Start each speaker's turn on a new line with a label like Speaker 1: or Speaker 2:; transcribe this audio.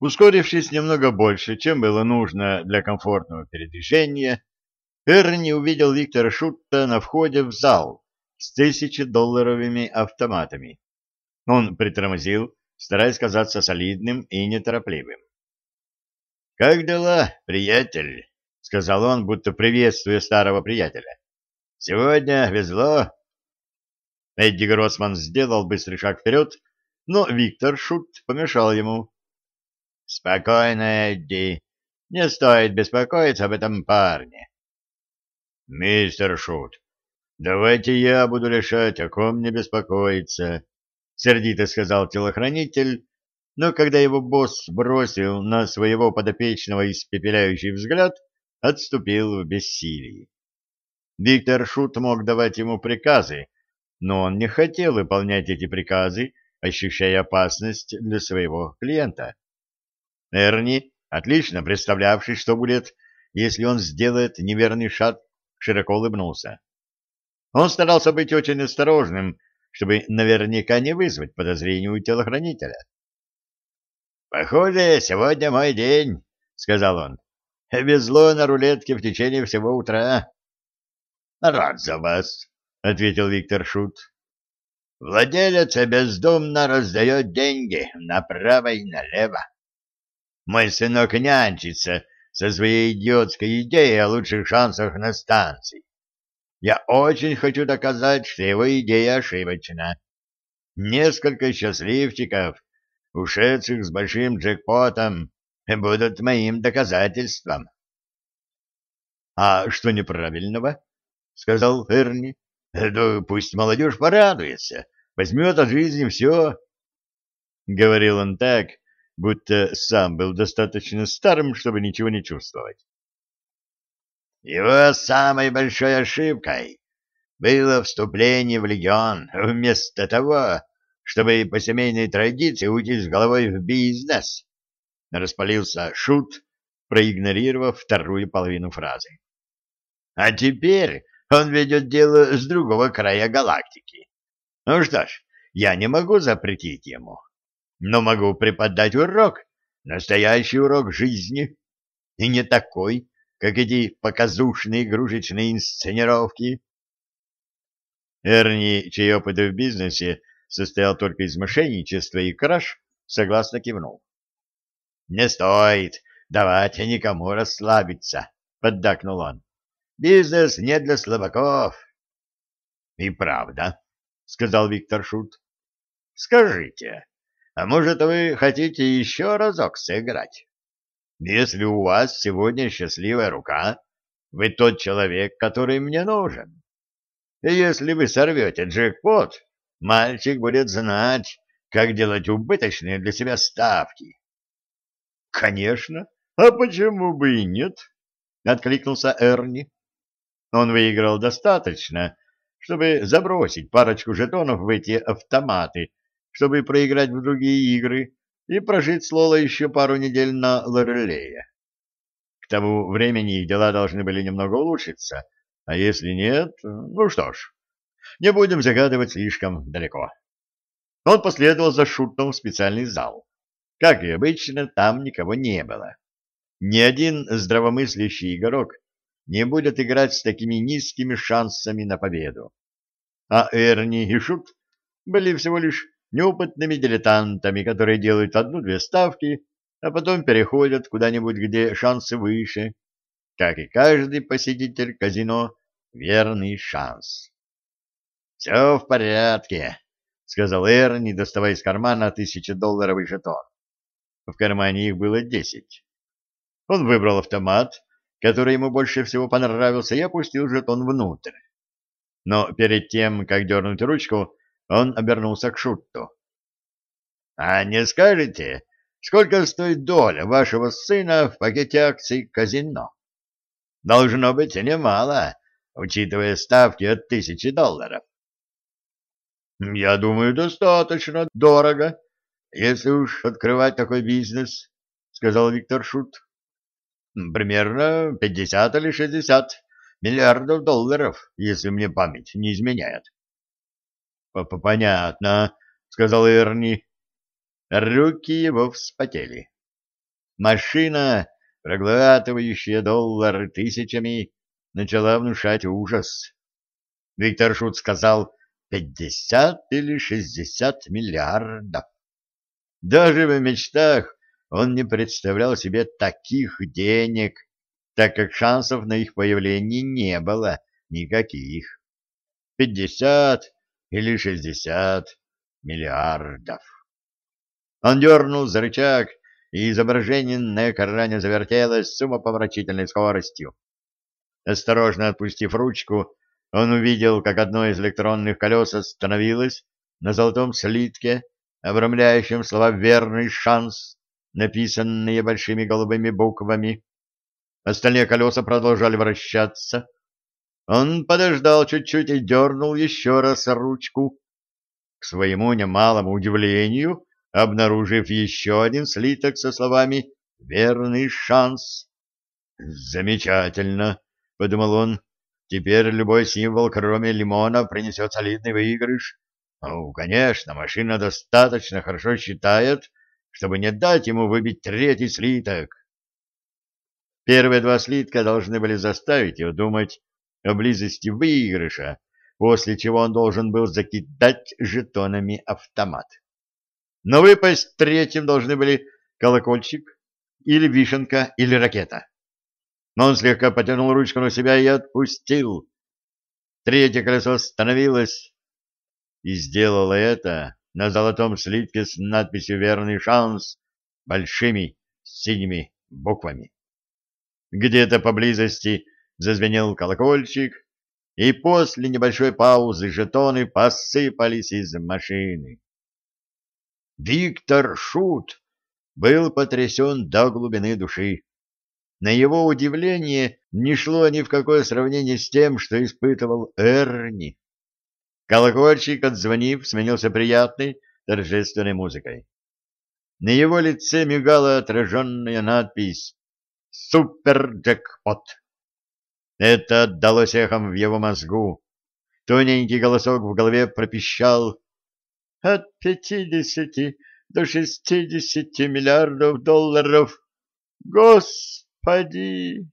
Speaker 1: Ускорившись немного больше, чем было нужно для комфортного передвижения, Эрни увидел Виктора Шутта на входе в зал с тысячедолларовыми автоматами. Он притормозил, стараясь казаться солидным и неторопливым. — Как дела, приятель? — сказал он, будто приветствуя старого приятеля. — Сегодня везло. Эдди Гроссман сделал быстрый шаг вперед, но Виктор Шут помешал ему. — Спокойно, Эдди. Не стоит беспокоиться об этом парне. — Мистер Шут, давайте я буду решать, о ком мне беспокоиться, — сердито сказал телохранитель, но когда его босс бросил на своего подопечного испепеляющий взгляд, отступил в бессилии. Виктор Шут мог давать ему приказы, но он не хотел выполнять эти приказы, ощущая опасность для своего клиента. Эрни, отлично представлявший, что будет, если он сделает неверный шаг широко улыбнулся. Он старался быть очень осторожным, чтобы наверняка не вызвать подозрений у телохранителя. «Похоже, сегодня мой день», — сказал он. «Везло на рулетке в течение всего утра». «Рад за вас», — ответил Виктор Шут. «Владелец бездумно раздает деньги направо и налево. Мой сынок нянчится со своей идиотской идеей о лучших шансах на станции. Я очень хочу доказать, что его идея ошибочна. Несколько счастливчиков, ушедших с большим джекпотом, будут моим доказательством. — А что неправильного? — сказал Эрни. — Да пусть молодежь порадуется, возьмет от жизни все. Говорил он так, будто сам был достаточно старым, чтобы ничего не чувствовать. Его самой большой ошибкой было вступление в легион вместо того, чтобы по семейной традиции уйти с головой в бизнес. Распалился шут, проигнорировав вторую половину фразы. А теперь он ведет дело с другого края галактики. Ну что ж, я не могу запретить ему но могу преподать урок, настоящий урок жизни, и не такой, как эти показушные игрушечные инсценировки. Эрни, чей опыт в бизнесе состоял только из мошенничества и краж, согласно кивнул. — Не стоит давать никому расслабиться, — поддакнул он. — Бизнес не для слабаков. — И правда, — сказал Виктор Шут. — Скажите, а может, вы хотите еще разок сыграть? Если у вас сегодня счастливая рука, вы тот человек, который мне нужен. И если вы сорвете джекпот, мальчик будет знать, как делать убыточные для себя ставки. — Конечно, а почему бы и нет? — откликнулся Эрни. Он выиграл достаточно, чтобы забросить парочку жетонов в эти автоматы, чтобы проиграть в другие игры и прожить с Лолой еще пару недель на Лорелее. К тому времени их дела должны были немного улучшиться, а если нет, ну что ж, не будем загадывать слишком далеко. Он последовал за Шутом в специальный зал. Как и обычно, там никого не было. Ни один здравомыслящий игрок не будет играть с такими низкими шансами на победу. А Эрни и Шут были всего лишь неопытными дилетантами, которые делают одну-две ставки, а потом переходят куда-нибудь, где шансы выше. Как и каждый посетитель казино, верный шанс. — Все в порядке, — сказал Эрни, доставая из кармана тысячедолларовый жетон. В кармане их было десять. Он выбрал автомат, который ему больше всего понравился, и опустил жетон внутрь. Но перед тем, как дернуть ручку, он обернулся к Шутту. — А не скажете, сколько стоит доля вашего сына в пакете акций казино? Должно быть немало, учитывая ставки от тысячи долларов. — Я думаю, достаточно дорого, если уж открывать такой бизнес, — сказал Виктор Шут. — Примерно пятьдесят или шестьдесят миллиардов долларов, если мне память не изменяет. — Понятно, — сказал Эрни. Руки его вспотели. Машина, проглатывающая доллары тысячами, начала внушать ужас. Виктор Шут сказал пятьдесят или шестьдесят миллиардов. Даже в мечтах он не представлял себе таких денег, так как шансов на их появление не было никаких. Пятьдесят или шестьдесят миллиардов. Он дернул за рычаг, и изображение на экране завертелось с умопомрачительной скоростью. Осторожно отпустив ручку, он увидел, как одно из электронных колес остановилось на золотом слитке, обрамляющем слова «верный шанс», написанные большими голубыми буквами. Остальные колеса продолжали вращаться. Он подождал чуть-чуть и дернул еще раз ручку. К своему немалому удивлению, обнаружив еще один слиток со словами «Верный шанс». «Замечательно», — подумал он, — «теперь любой символ, кроме лимона, принесет солидный выигрыш. Ну, конечно, машина достаточно хорошо считает, чтобы не дать ему выбить третий слиток». Первые два слитка должны были заставить его думать о близости выигрыша, после чего он должен был закидать жетонами автомат. Но выпасть третьим должны были колокольчик, или вишенка, или ракета. Но он слегка потянул ручку на себя и отпустил. Третье колесо остановилось и сделало это на золотом слитке с надписью «Верный шанс» большими синими буквами. Где-то поблизости зазвенел колокольчик, и после небольшой паузы жетоны посыпались из машины. Виктор Шут был потрясен до глубины души. На его удивление не шло ни в какое сравнение с тем, что испытывал Эрни. Колокольчик, отзвонив, сменился приятной, торжественной музыкой. На его лице мигала отраженная надпись «Супер-джекпот». Это отдалось эхом в его мозгу. Тоненький голосок в голове пропищал от пятидесяти до шестидесяти миллиардов долларов. Господи!